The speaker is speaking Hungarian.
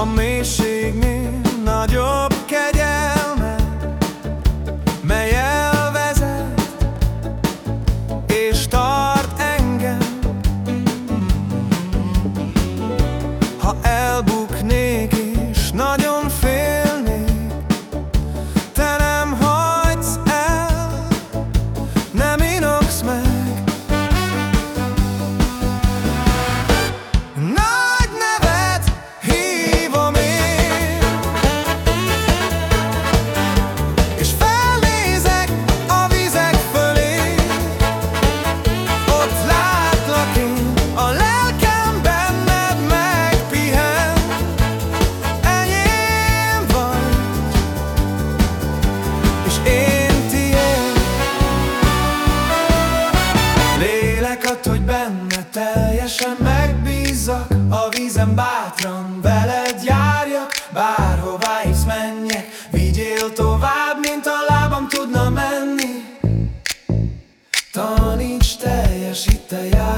A mélységnél Lélek ad, hogy benne teljesen megbízzak A vízen bátran veled járjak Bárhová hisz menjek Vigyél tovább, mint a lábam tudna menni. Taníts teljes hittel járni